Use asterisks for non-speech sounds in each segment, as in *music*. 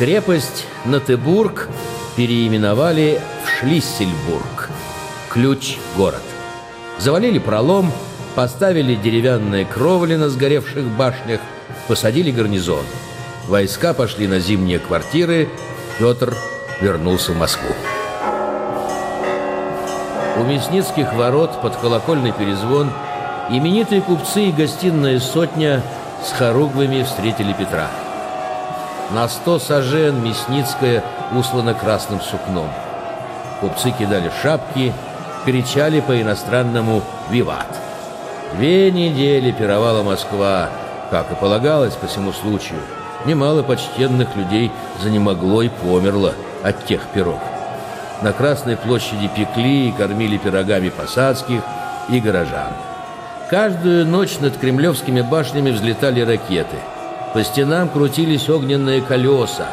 Крепость Натыбург переименовали в Шлиссельбург. Ключ-город. Завалили пролом, поставили деревянные кровли на сгоревших башнях, посадили гарнизон. Войска пошли на зимние квартиры, Петр вернулся в Москву. У Мясницких ворот под колокольный перезвон именитые купцы и гостиная сотня с хоругвами встретили Петра. На сто сажен Мясницкая услана красным сукном. Купцы кидали шапки, кричали по-иностранному «Виват!». Две недели пировала Москва, как и полагалось по всему случаю. Немало почтенных людей занемогло и померло от тех пирог. На Красной площади пекли и кормили пирогами посадских и горожан. Каждую ночь над кремлевскими башнями взлетали ракеты. По стенам крутились огненные колеса.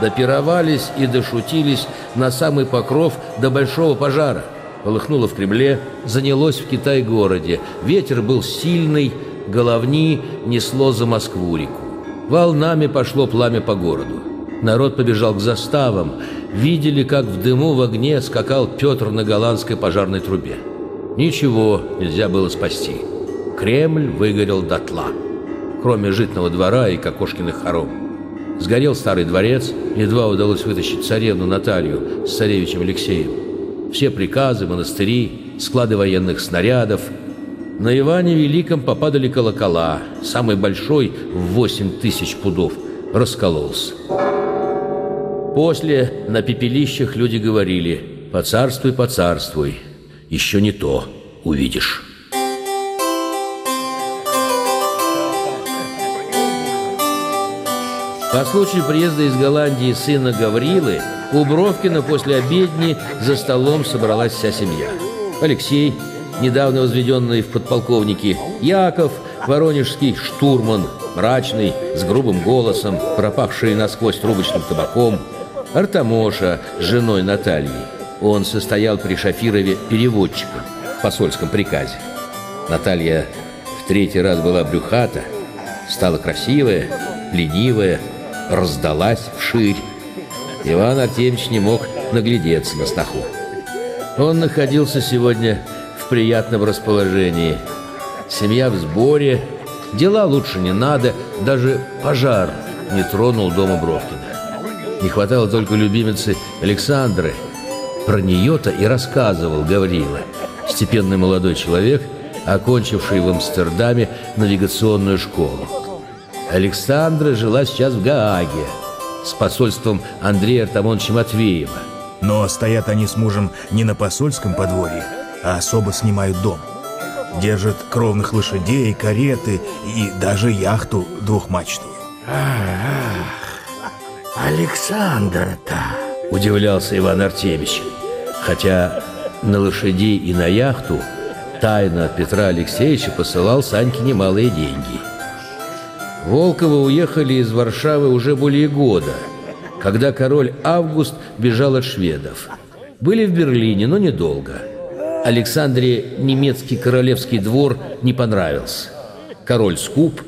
Допировались и дошутились на самый покров до большого пожара. Полыхнуло в Кремле, занялось в Китай-городе. Ветер был сильный, головни несло за Москву-реку. Волнами пошло пламя по городу. Народ побежал к заставам. Видели, как в дыму в огне скакал Петр на голландской пожарной трубе. Ничего нельзя было спасти. Кремль выгорел дотла. Кроме житного двора и кокошкиных хором. Сгорел старый дворец, едва удалось вытащить царевну Наталью с царевичем Алексеем. Все приказы, монастыри, склады военных снарядов. На Иване Великом попадали колокола. Самый большой, в восемь тысяч пудов, раскололся. После на пепелищах люди говорили «Поцарствуй, поцарствуй, еще не то увидишь». По случаю приезда из Голландии сына Гаврилы у Бровкина после обедни за столом собралась вся семья. Алексей, недавно возведенный в подполковники, Яков, воронежский штурман, мрачный, с грубым голосом, пропавший насквозь трубочным табаком – Артамоша с женой Натальей. Он состоял при Шафирове переводчиком в посольском приказе. Наталья в третий раз была брюхата, стала красивая, ленивая, раздалась вширь. Иван Артемьевич не мог наглядеться на сноху. Он находился сегодня в приятном расположении. Семья в сборе, дела лучше не надо, даже пожар не тронул дома Бровкина. Не хватало только любимицы Александры. Про нее-то и рассказывал Гаврила, степенный молодой человек, окончивший в Амстердаме навигационную школу. Александра жила сейчас в Гааге с посольством Андрея Артамоновича Матвеева. Но стоят они с мужем не на посольском подворье, а особо снимают дом. Держат кровных лошадей, кареты и даже яхту двухмачтовую. Ах, Александра-то!» – удивлялся Иван Артемьевич. Хотя на лошадей и на яхту тайно от Петра Алексеевича посылал Саньке немалые деньги. Волковы уехали из Варшавы уже более года, когда король Август бежал от шведов. Были в Берлине, но недолго. Александре немецкий королевский двор не понравился. Король скуп,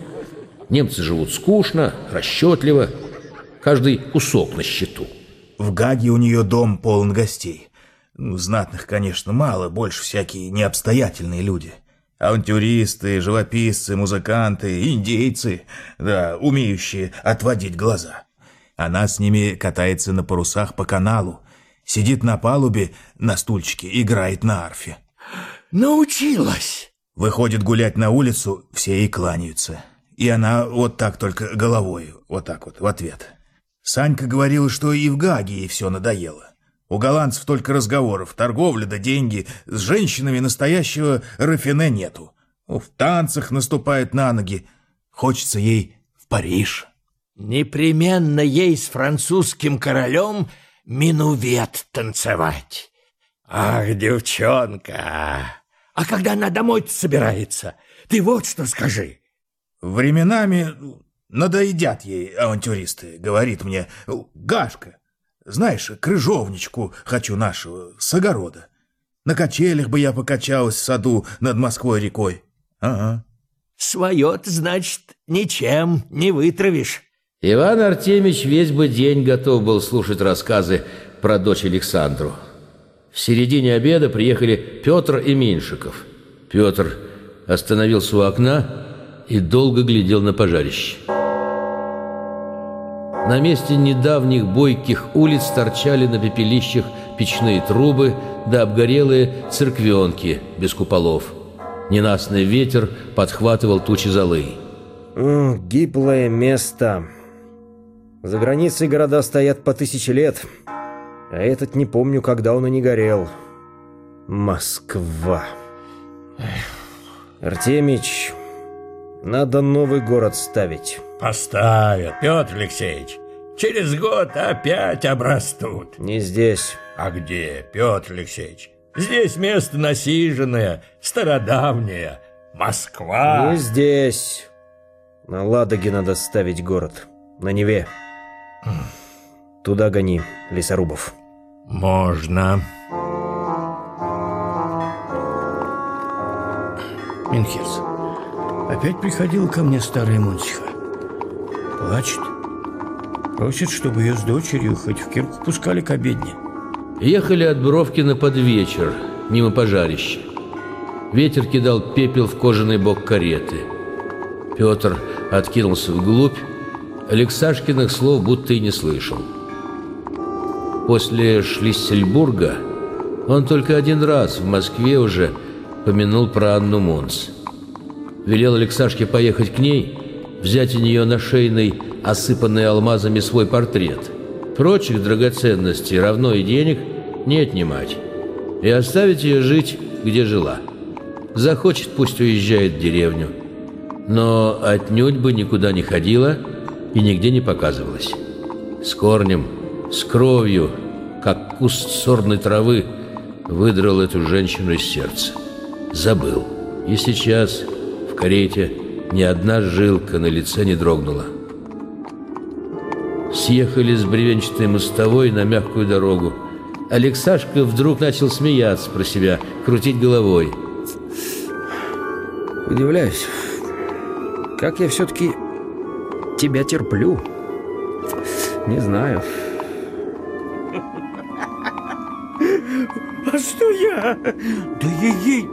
немцы живут скучно, расчетливо – каждый кусок на счету. В Гаге у нее дом полон гостей. Ну, знатных, конечно, мало, больше всякие необстоятельные люди. Авантюристы, живописцы, музыканты, индейцы, да, умеющие отводить глаза. Она с ними катается на парусах по каналу, сидит на палубе на стульчике, играет на арфе. Научилась. Выходит гулять на улицу, все ей кланяются. И она вот так только головой, вот так вот, в ответ. Санька говорила, что и в Гаге ей все надоело. У голландцев только разговоров, торговля да деньги. С женщинами настоящего рафине нету. В танцах наступает на ноги. Хочется ей в Париж. Непременно ей с французским королем минувет танцевать. Ах, девчонка! А когда она домой собирается? Ты вот что скажи. Временами Надоедят ей авантюристы, говорит мне Гашка. Знаешь, крыжовничку хочу нашего, с огорода. На качелях бы я покачалась в саду над Москвой рекой. Ага. Свое-то, значит, ничем не вытравишь. Иван Артемич весь бы день готов был слушать рассказы про дочь Александру. В середине обеда приехали Петр и Меньшиков. Петр остановился у окна и долго глядел на пожарище. На месте недавних бойких улиц торчали на пепелищах печные трубы да обгорелые церквенки без куполов. Ненастный ветер подхватывал тучи золы. гиблое место. За границей города стоят по тысяче лет, а этот не помню, когда он и не горел. Москва. Артемич, надо новый город ставить. Поставят, Петр Алексеевич. Через год опять обрастут. Не здесь. А где, Петр Алексеевич? Здесь место насиженное, стародавнее. Москва. Не здесь. На Ладоге надо ставить город. На Неве. Туда гони, лесорубов. Можно. Минхерс, опять приходила ко мне старая Монсиха. Плачет. Просит, чтобы ее с дочерью хоть в кирку пускали к обедне. Ехали от Бровкина под вечер, мимо пожарища. Ветер кидал пепел в кожаный бок кареты. Петр откинулся вглубь, Алексашкиных слов будто и не слышал. После Шлиссельбурга он только один раз в Москве уже помянул про Анну Монс. Велел Алексашке поехать к ней, взять у нее на шейный, осыпанный алмазами свой портрет. Прочих драгоценностей, равно и денег, не отнимать. И оставить ее жить, где жила. Захочет, пусть уезжает в деревню. Но отнюдь бы никуда не ходила и нигде не показывалась. С корнем, с кровью, как куст сорной травы, выдрал эту женщину из сердца. Забыл. И сейчас в карете ни одна жилка на лице не дрогнула. Съехали с бревенчатой мостовой на мягкую дорогу. Алексашка вдруг начал смеяться про себя, крутить головой. Удивляюсь, как я все-таки тебя терплю. Не знаю. А что я? Да ей-ей.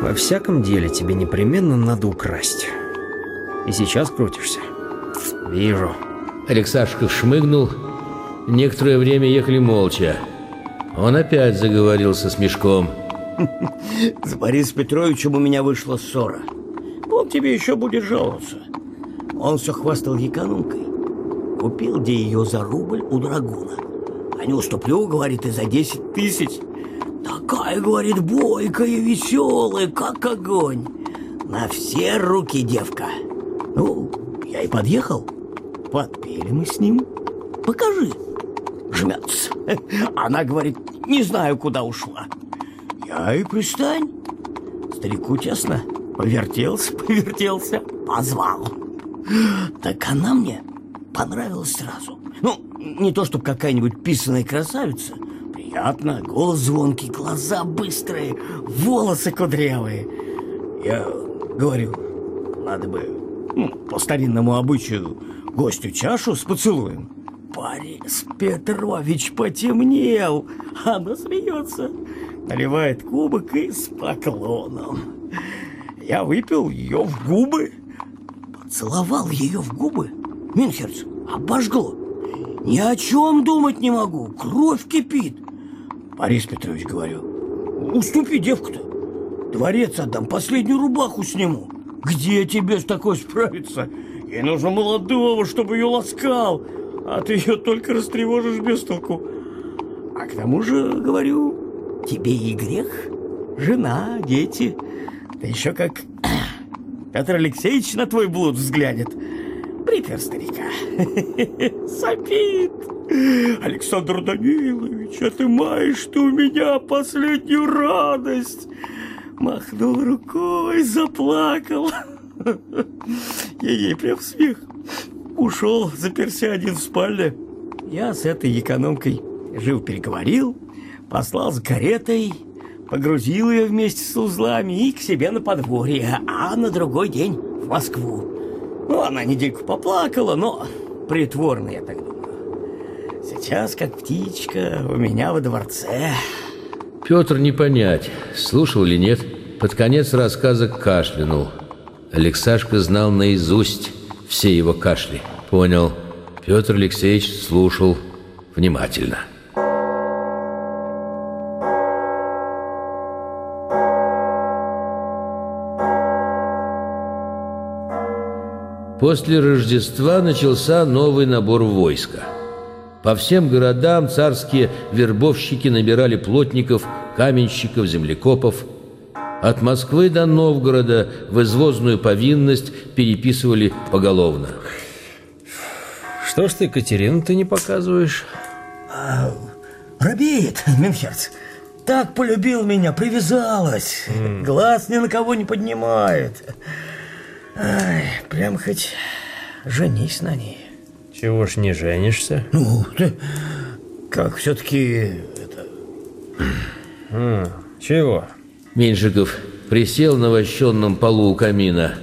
Во всяком деле тебе непременно надо украсть. И сейчас крутишься. Вижу. Алексашка шмыгнул. Некоторое время ехали молча. Он опять заговорил со смешком. С Борисом Петровичем у меня вышла ссора. Он тебе еще будет жаловаться. Он все хвастал економкой. Купил где ее за рубль у драгуна. А не уступлю, говорит, и за 10 тысяч. Такая, говорит, бойкая, веселая, как огонь. На все руки девка. Ну, я и подъехал. Подпели мы с ним. Покажи. Жмется. *laughs* Она говорит, не знаю, куда ушла. Я и пристань. Старику честно. Повертелся, *laughs* повертелся, позвал. Так она мне понравилась сразу. Ну, не то, чтобы какая-нибудь писаная красавица. Приятно, голос звонкий, глаза быстрые, волосы кудрявые. Я говорю, надо бы ну, по старинному обычаю гостю чашу с поцелуем. Борис Петрович потемнел. Она смеется, наливает кубок и с поклоном. Я выпил ее в губы, поцеловал ее в губы. Минхерц, обожгло. Ни о чем думать не могу, кровь кипит. Борис Петрович, говорю, уступи девку-то. Дворец отдам, последнюю рубаху сниму. Где тебе с такой справиться? Ей нужно молодого, чтобы ее ласкал, а ты ее только растревожишь без толку. А к тому же, говорю, тебе и грех. Жена, дети. Да еще как *clears throat* Петр Алексеевич на твой блуд взглянет. Припер старика. *laughs* Сопит. Александр Данилович, отымаешь ты у меня последнюю радость. Махнул рукой, заплакал. *laughs* Ей-ей, прям смех. Ушел, заперся один в спальне. Я с этой экономкой жив переговорил, послал с каретой, погрузил ее вместе с узлами и к себе на подворье, а на другой день в Москву. Ну, она недельку поплакала, но притворно, я так думаю. Сейчас, как птичка, у меня во дворце. Петр не понять, слушал или нет. Под конец рассказа кашлянул. Алексашка знал наизусть все его кашли. Понял. Петр Алексеевич слушал внимательно. После Рождества начался новый набор войска. По всем городам царские вербовщики набирали плотников, каменщиков, землекопов. От Москвы до Новгорода в извозную повинность переписывали поголовно. Что ж ты, Катерину, ты не показываешь? А, робеет, Минхерц. Так полюбил меня, привязалась. Mm. Глаз ни на кого не поднимает. Ай, прям хоть женись на ней. Чего ж не женишься? Ну, ты, как все-таки это... Mm, чего? Меньшиков присел на вощенном полу у камина.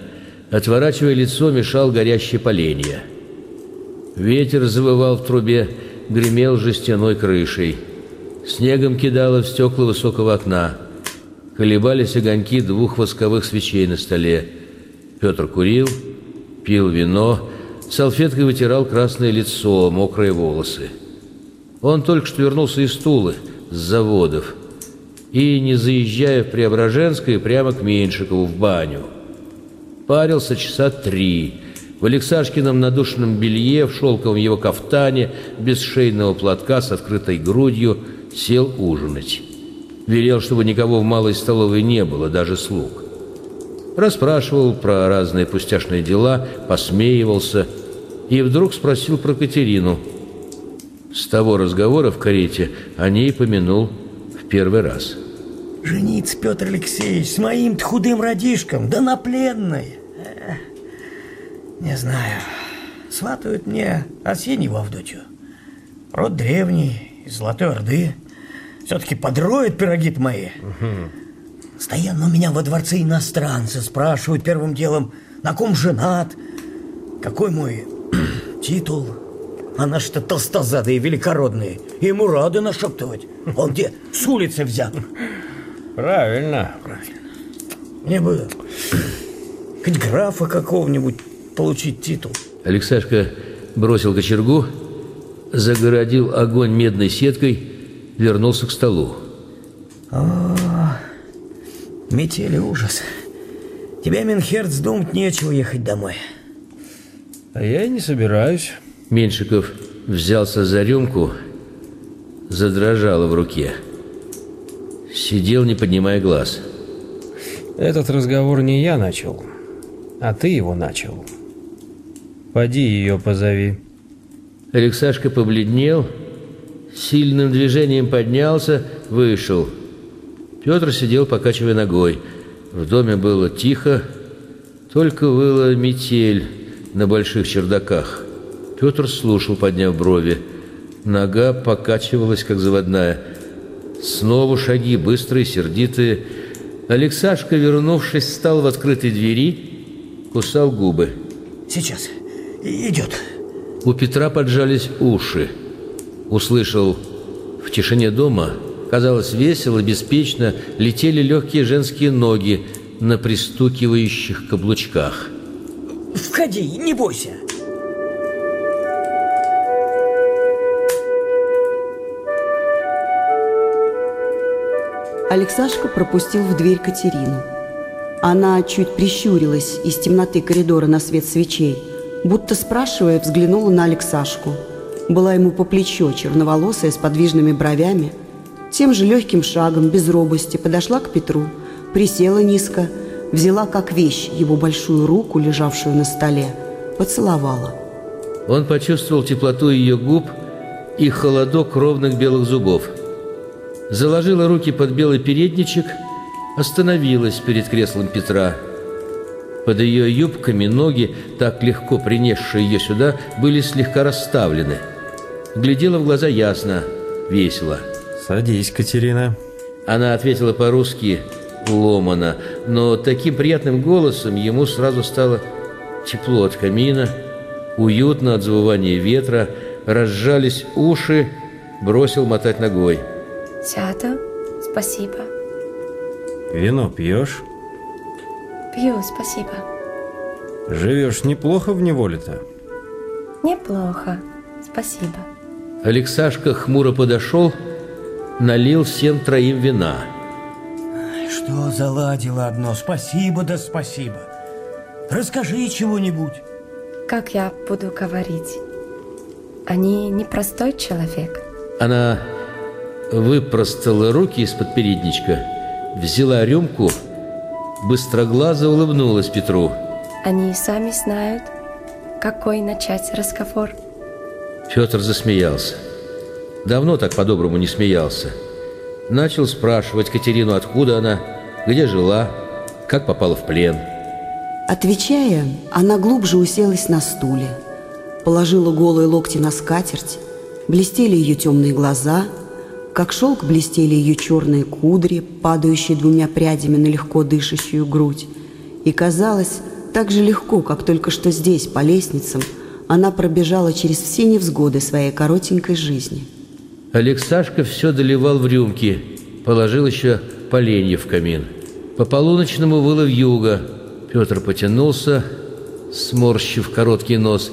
Отворачивая лицо, мешал горящее поленья. Ветер завывал в трубе, гремел жестяной крышей. Снегом кидало в стекла высокого окна. Колебались огоньки двух восковых свечей на столе. Петр курил, пил вино, салфеткой вытирал красное лицо, мокрые волосы. Он только что вернулся из Тулы, с заводов, и, не заезжая в Преображенское, прямо к Меньшикову в баню. Парился часа три, в Алексашкином надушенном белье, в шелковом его кафтане, без шейного платка, с открытой грудью, сел ужинать. Велел, чтобы никого в малой столовой не было, даже слуг. Расспрашивал про разные пустяшные дела, посмеивался и вдруг спросил про Катерину. С того разговора в карете о ней помянул первый раз. «Жениться, Петр Алексеевич, с моим худым родишком, да на пленной!» «Не знаю. Сватают мне Арсеньеву Авдотью. Род древний, из Золотой Орды. Все-таки подроют пироги мои». Угу. Постоянно у меня во дворце иностранцы спрашивают первым делом, на ком женат, какой мой *clears throat* титул. А наши-то толстозадые великородные, ему рады нашептывать. Он где? С улицы взят. Правильно. Правильно. Мне бы хоть графа какого-нибудь получить титул. Алексашка бросил кочергу, загородил огонь медной сеткой, вернулся к столу. А, Метели ужас. Тебе, Минхерц, думать нечего ехать домой. А я и не собираюсь. Меньшиков взялся за рюмку, задрожало в руке. Сидел, не поднимая глаз. Этот разговор не я начал, а ты его начал. Поди ее позови. Алексашка побледнел, сильным движением поднялся, вышел. Петр сидел, покачивая ногой. В доме было тихо, только выла метель на больших чердаках. Петр слушал, подняв брови. Нога покачивалась, как заводная. Снова шаги, быстрые, сердитые. Алексашка, вернувшись, встал в открытой двери, кусал губы. «Сейчас. Идет». У Петра поджались уши. Услышал в тишине дома Казалось, весело, беспечно летели легкие женские ноги на пристукивающих каблучках. «Входи, не бойся!» Алексашка пропустил в дверь Катерину. Она чуть прищурилась из темноты коридора на свет свечей, будто спрашивая, взглянула на Алексашку. Была ему по плечо, черноволосая, с подвижными бровями – тем же легким шагом, без робости, подошла к Петру, присела низко, взяла как вещь его большую руку, лежавшую на столе, поцеловала. Он почувствовал теплоту ее губ и холодок ровных белых зубов. Заложила руки под белый передничек, остановилась перед креслом Петра. Под ее юбками ноги, так легко принесшие ее сюда, были слегка расставлены. Глядела в глаза ясно, весело – «Садись, Катерина». Она ответила по-русски ломано, но таким приятным голосом ему сразу стало Тепло от камина, уютно от завывания ветра, разжались уши, бросил мотать ногой. Сяду, спасибо. Вино пьешь? Пью, спасибо. Живешь неплохо в неволе-то. Неплохо, спасибо. Алексашка хмуро подошел, налил всем троим вина. Что заладило одно? Спасибо да спасибо. Расскажи чего-нибудь. Как я буду говорить? Они непростой человек. Она выпростала руки из-под передничка, взяла рюмку, быстроглазо улыбнулась Петру. Они сами знают, какой начать разговор. Петр засмеялся. Давно так по-доброму не смеялся. Начал спрашивать Катерину, откуда она, где жила, как попала в плен. Отвечая, она глубже уселась на стуле, положила голые локти на скатерть, блестели ее темные глаза, как шелк блестели ее черные кудри, падающие двумя прядями на легко дышащую грудь. И казалось, так же легко, как только что здесь, по лестницам, она пробежала через все невзгоды своей коротенькой жизни. Алексашка все доливал в рюмки, положил еще поленье в камин. По полуночному выла в юго. Петр потянулся, сморщив короткий нос,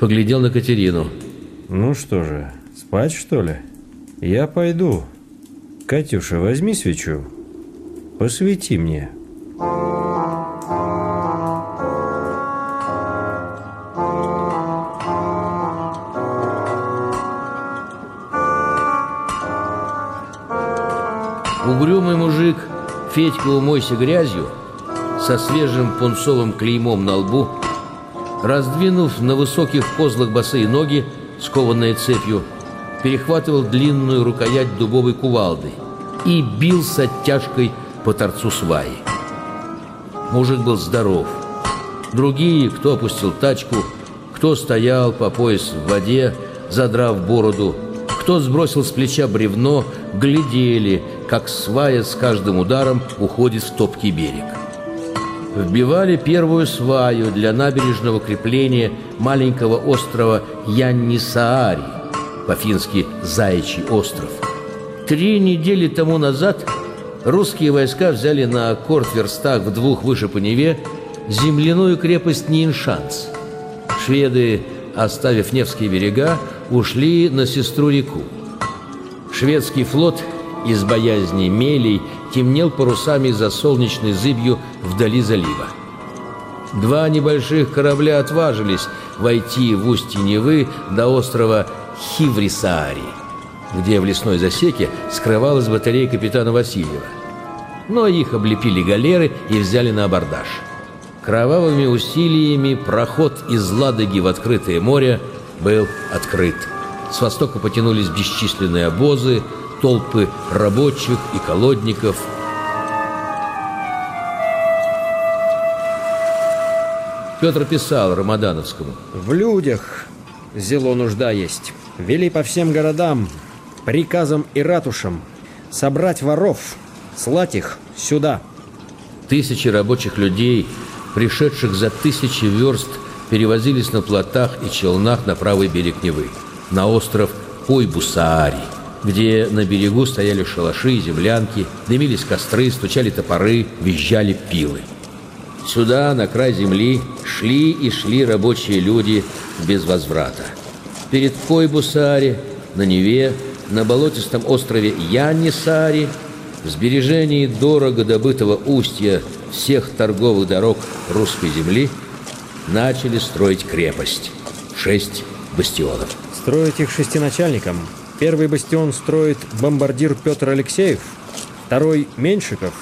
поглядел на Катерину. Ну что же, спать что ли? Я пойду. Катюша, возьми свечу. Посвети мне. Угрюмый мужик Федька умойся грязью со свежим пунцовым клеймом на лбу, раздвинув на высоких козлах босые ноги, скованные цепью, перехватывал длинную рукоять дубовой кувалды и бил с оттяжкой по торцу сваи. Мужик был здоров. Другие, кто опустил тачку, кто стоял по пояс в воде, задрав бороду, кто сбросил с плеча бревно, глядели, как свая с каждым ударом уходит в топкий берег. Вбивали первую сваю для набережного крепления маленького острова Яннисаари, по-фински «Заячий остров». Три недели тому назад русские войска взяли на аккорд-верстах в двух выше по Неве земляную крепость Ниншанс. Шведы, оставив Невские берега, ушли на сестру-реку. Шведский флот из боязни мелей темнел парусами за солнечной зыбью вдали залива. Два небольших корабля отважились войти в устье Невы до острова Хиврисаари, где в лесной засеке скрывалась батарея капитана Васильева. Но их облепили галеры и взяли на абордаж. Кровавыми усилиями проход из Ладоги в открытое море был открыт. С востока потянулись бесчисленные обозы, толпы рабочих и колодников. Петр писал Рамадановскому. В людях зело нужда есть. Вели по всем городам, приказам и ратушам собрать воров, слать их сюда. Тысячи рабочих людей, пришедших за тысячи верст, перевозились на плотах и челнах на правый берег Невы, на остров Ойбусаари, где на берегу стояли шалаши и землянки, дымились костры, стучали топоры, визжали пилы. Сюда, на край земли, шли и шли рабочие люди без возврата. Перед Койбусаари, на Неве, на болотистом острове Яннисаари, в сбережении дорого добытого устья всех торговых дорог русской земли начали строить крепость. Шесть бастионов. Строить их шестиначальником. Первый бастион строит бомбардир Петр Алексеев, второй – Меньшиков,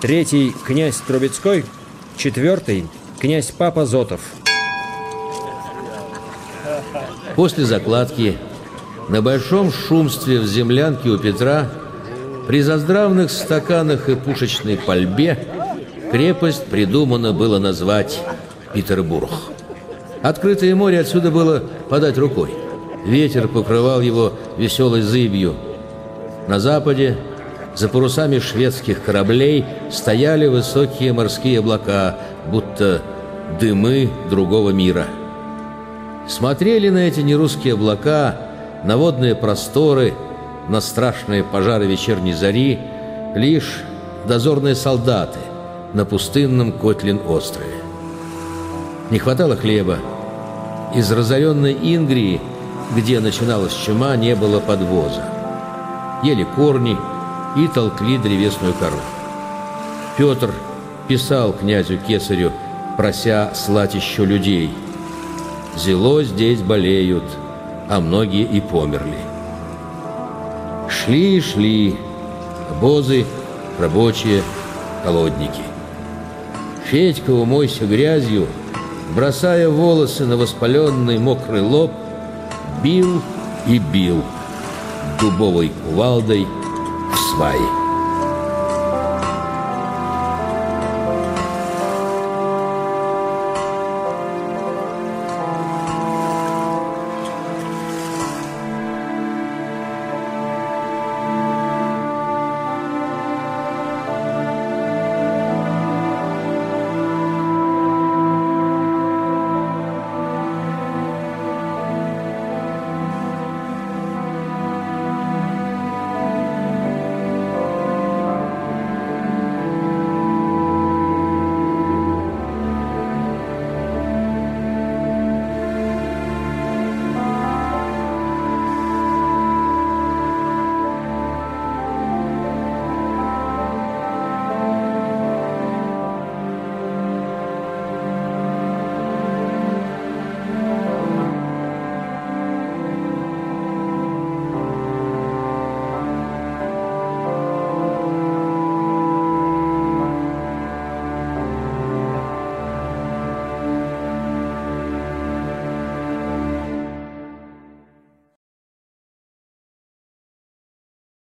третий – князь Трубецкой, четвертый – князь Папа Зотов. После закладки на большом шумстве в землянке у Петра при заздравных стаканах и пушечной пальбе крепость придумано было назвать Петербург. Открытое море отсюда было подать рукой. Ветер покрывал его веселой зыбью. На западе, за парусами шведских кораблей, стояли высокие морские облака, будто дымы другого мира. Смотрели на эти нерусские облака, на водные просторы, на страшные пожары вечерней зари лишь дозорные солдаты на пустынном Котлин-острове. Не хватало хлеба. Из разоренной Ингрии, где начиналась чума, не было подвоза. Ели корни и толкли древесную кору. Петр писал князю Кесарю, прося слать еще людей. «Зело здесь болеют, а многие и померли». Шли шли обозы, рабочие, колодники. Федька, умойся грязью, бросая волосы на воспаленный мокрый лоб, бил и бил дубовой кувалдой в сваи.